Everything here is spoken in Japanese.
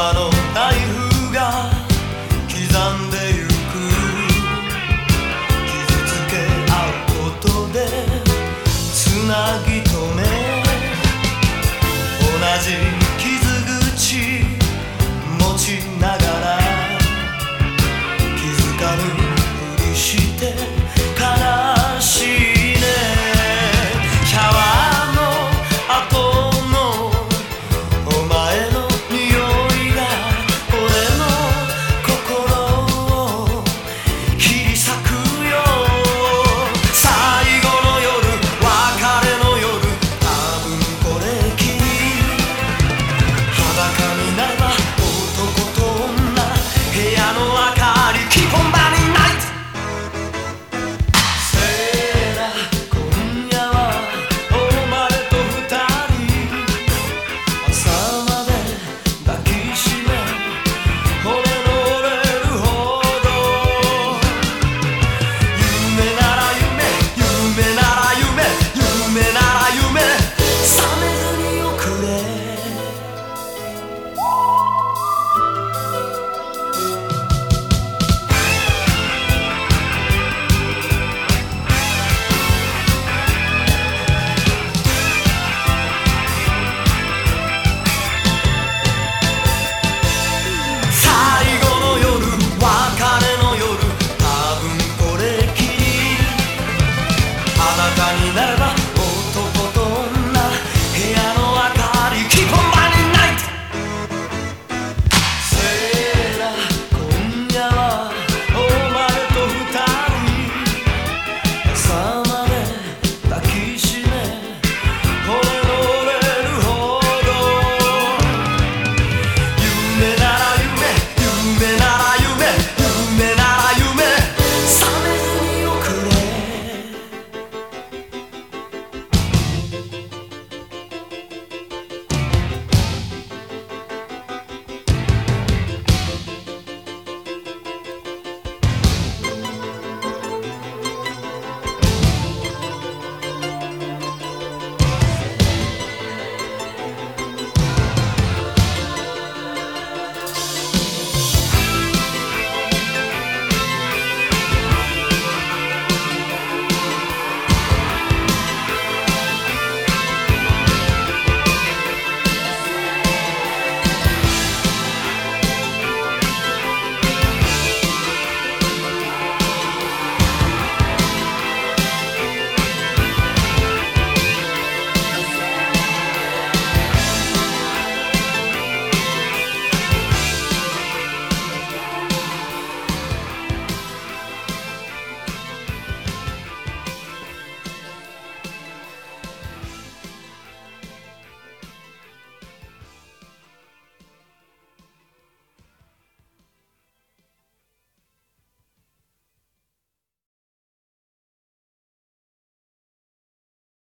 様の台風